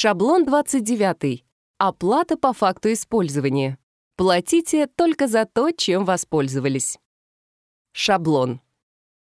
Шаблон 29. Оплата по факту использования. Платите только за то, чем воспользовались. Шаблон.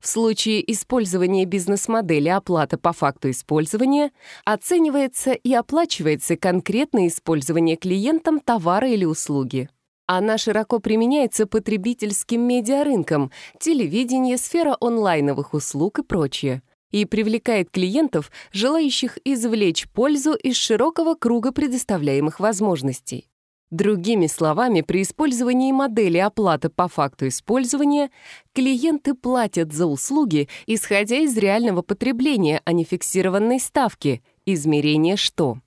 В случае использования бизнес-модели оплата по факту использования оценивается и оплачивается конкретное использование клиентом товара или услуги. Она широко применяется потребительским медиарынком, телевидение, сфера онлайновых услуг и прочее и привлекает клиентов, желающих извлечь пользу из широкого круга предоставляемых возможностей. Другими словами, при использовании модели оплаты по факту использования клиенты платят за услуги, исходя из реального потребления, а не фиксированной ставки, Измерение «что».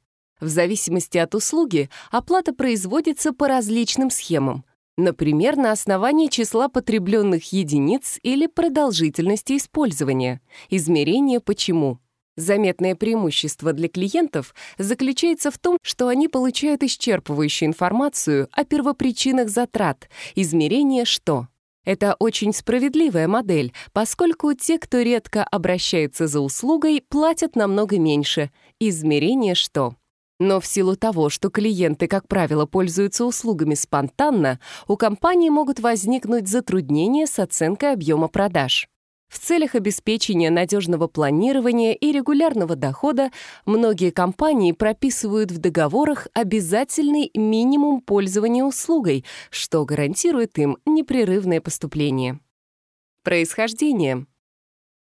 В зависимости от услуги оплата производится по различным схемам например, на основании числа потребленных единиц или продолжительности использования, измерение «почему». Заметное преимущество для клиентов заключается в том, что они получают исчерпывающую информацию о первопричинах затрат, измерение «что». Это очень справедливая модель, поскольку те, кто редко обращается за услугой, платят намного меньше. Измерение «что». Но в силу того, что клиенты, как правило, пользуются услугами спонтанно, у компании могут возникнуть затруднения с оценкой объема продаж. В целях обеспечения надежного планирования и регулярного дохода многие компании прописывают в договорах обязательный минимум пользования услугой, что гарантирует им непрерывное поступление. Происхождение.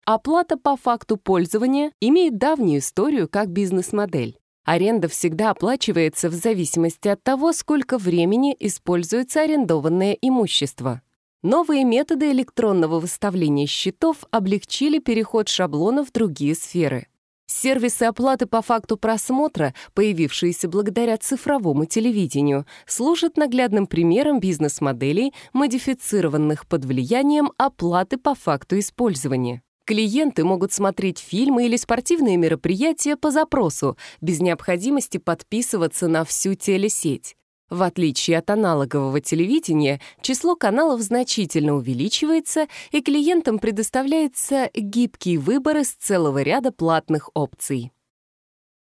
Оплата по факту пользования имеет давнюю историю как бизнес-модель. Аренда всегда оплачивается в зависимости от того, сколько времени используется арендованное имущество. Новые методы электронного выставления счетов облегчили переход шаблона в другие сферы. Сервисы оплаты по факту просмотра, появившиеся благодаря цифровому телевидению, служат наглядным примером бизнес-моделей, модифицированных под влиянием оплаты по факту использования. Клиенты могут смотреть фильмы или спортивные мероприятия по запросу, без необходимости подписываться на всю телесеть. В отличие от аналогового телевидения, число каналов значительно увеличивается, и клиентам предоставляется гибкий выбор из целого ряда платных опций.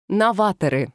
Новаторы —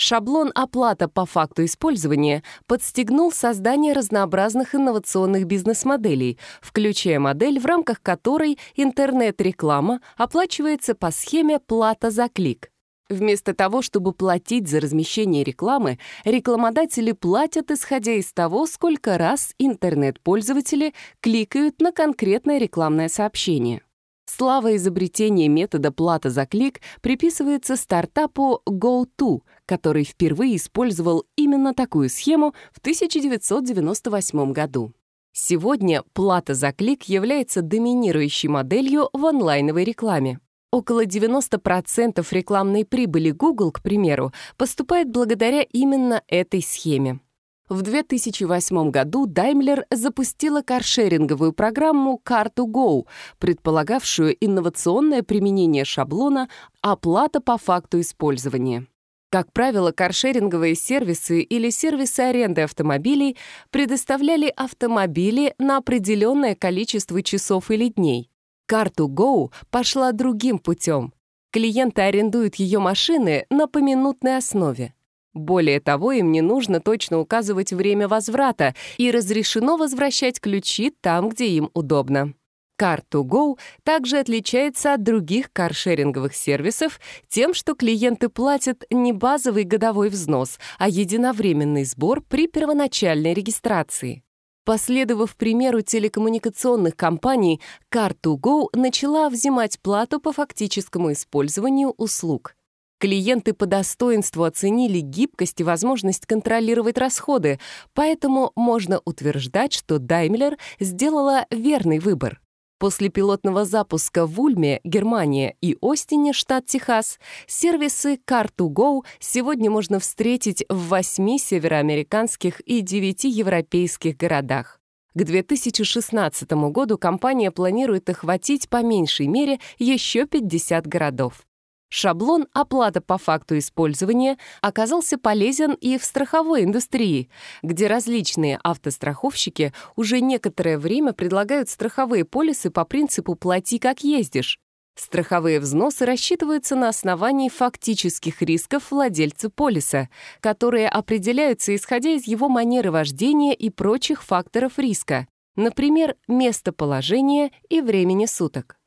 Шаблон «Оплата по факту использования» подстегнул создание разнообразных инновационных бизнес-моделей, включая модель, в рамках которой интернет-реклама оплачивается по схеме «плата за клик». Вместо того, чтобы платить за размещение рекламы, рекламодатели платят, исходя из того, сколько раз интернет-пользователи кликают на конкретное рекламное сообщение. Слава изобретения метода плата за клик приписывается стартапу GoTo, который впервые использовал именно такую схему в 1998 году. Сегодня плата за клик является доминирующей моделью в онлайновой рекламе. Около 90% рекламной прибыли Google, к примеру, поступает благодаря именно этой схеме. В 2008 году Daimler запустила каршеринговую программу Car2Go, предполагавшую инновационное применение шаблона «Оплата по факту использования». Как правило, каршеринговые сервисы или сервисы аренды автомобилей предоставляли автомобили на определенное количество часов или дней. Карту Go пошла другим путем. Клиенты арендуют ее машины на поминутной основе. Более того, им не нужно точно указывать время возврата и разрешено возвращать ключи там, где им удобно. Car2Go также отличается от других каршеринговых сервисов тем, что клиенты платят не базовый годовой взнос, а единовременный сбор при первоначальной регистрации. Последовав примеру телекоммуникационных компаний, Car2Go начала взимать плату по фактическому использованию услуг. Клиенты по достоинству оценили гибкость и возможность контролировать расходы, поэтому можно утверждать, что Daimler сделала верный выбор. После пилотного запуска в Ульме, Германия и Остине, штат Техас, сервисы Car2Go сегодня можно встретить в восьми североамериканских и девяти европейских городах. К 2016 году компания планирует охватить по меньшей мере еще 50 городов. Шаблон «Оплата по факту использования» оказался полезен и в страховой индустрии, где различные автостраховщики уже некоторое время предлагают страховые полисы по принципу «плати как ездишь». Страховые взносы рассчитываются на основании фактических рисков владельца полиса, которые определяются исходя из его манеры вождения и прочих факторов риска, например, местоположения и времени суток.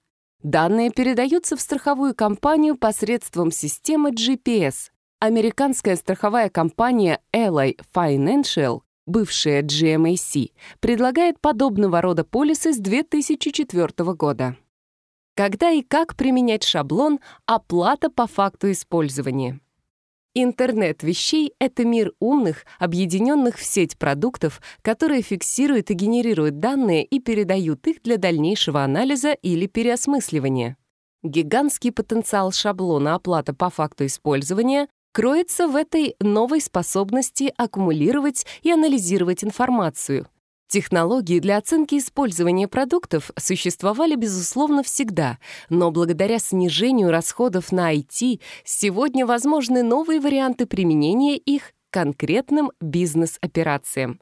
Данные передаются в страховую компанию посредством системы GPS. Американская страховая компания Ally Financial, бывшая GMAC, предлагает подобного рода полисы с 2004 года. Когда и как применять шаблон «Оплата по факту использования»? Интернет вещей — это мир умных, объединенных в сеть продуктов, которые фиксируют и генерируют данные и передают их для дальнейшего анализа или переосмысливания. Гигантский потенциал шаблона оплата по факту использования кроется в этой новой способности аккумулировать и анализировать информацию — Технологии для оценки использования продуктов существовали, безусловно, всегда, но благодаря снижению расходов на IT сегодня возможны новые варианты применения их конкретным бизнес-операциям.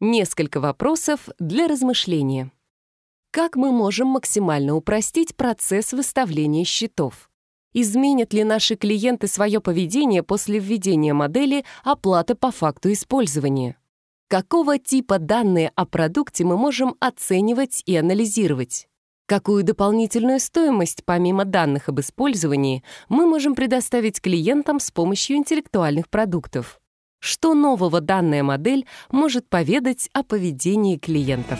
Несколько вопросов для размышления. Как мы можем максимально упростить процесс выставления счетов? Изменят ли наши клиенты свое поведение после введения модели оплаты по факту использования? какого типа данные о продукте мы можем оценивать и анализировать, какую дополнительную стоимость, помимо данных об использовании, мы можем предоставить клиентам с помощью интеллектуальных продуктов, что нового данная модель может поведать о поведении клиентов.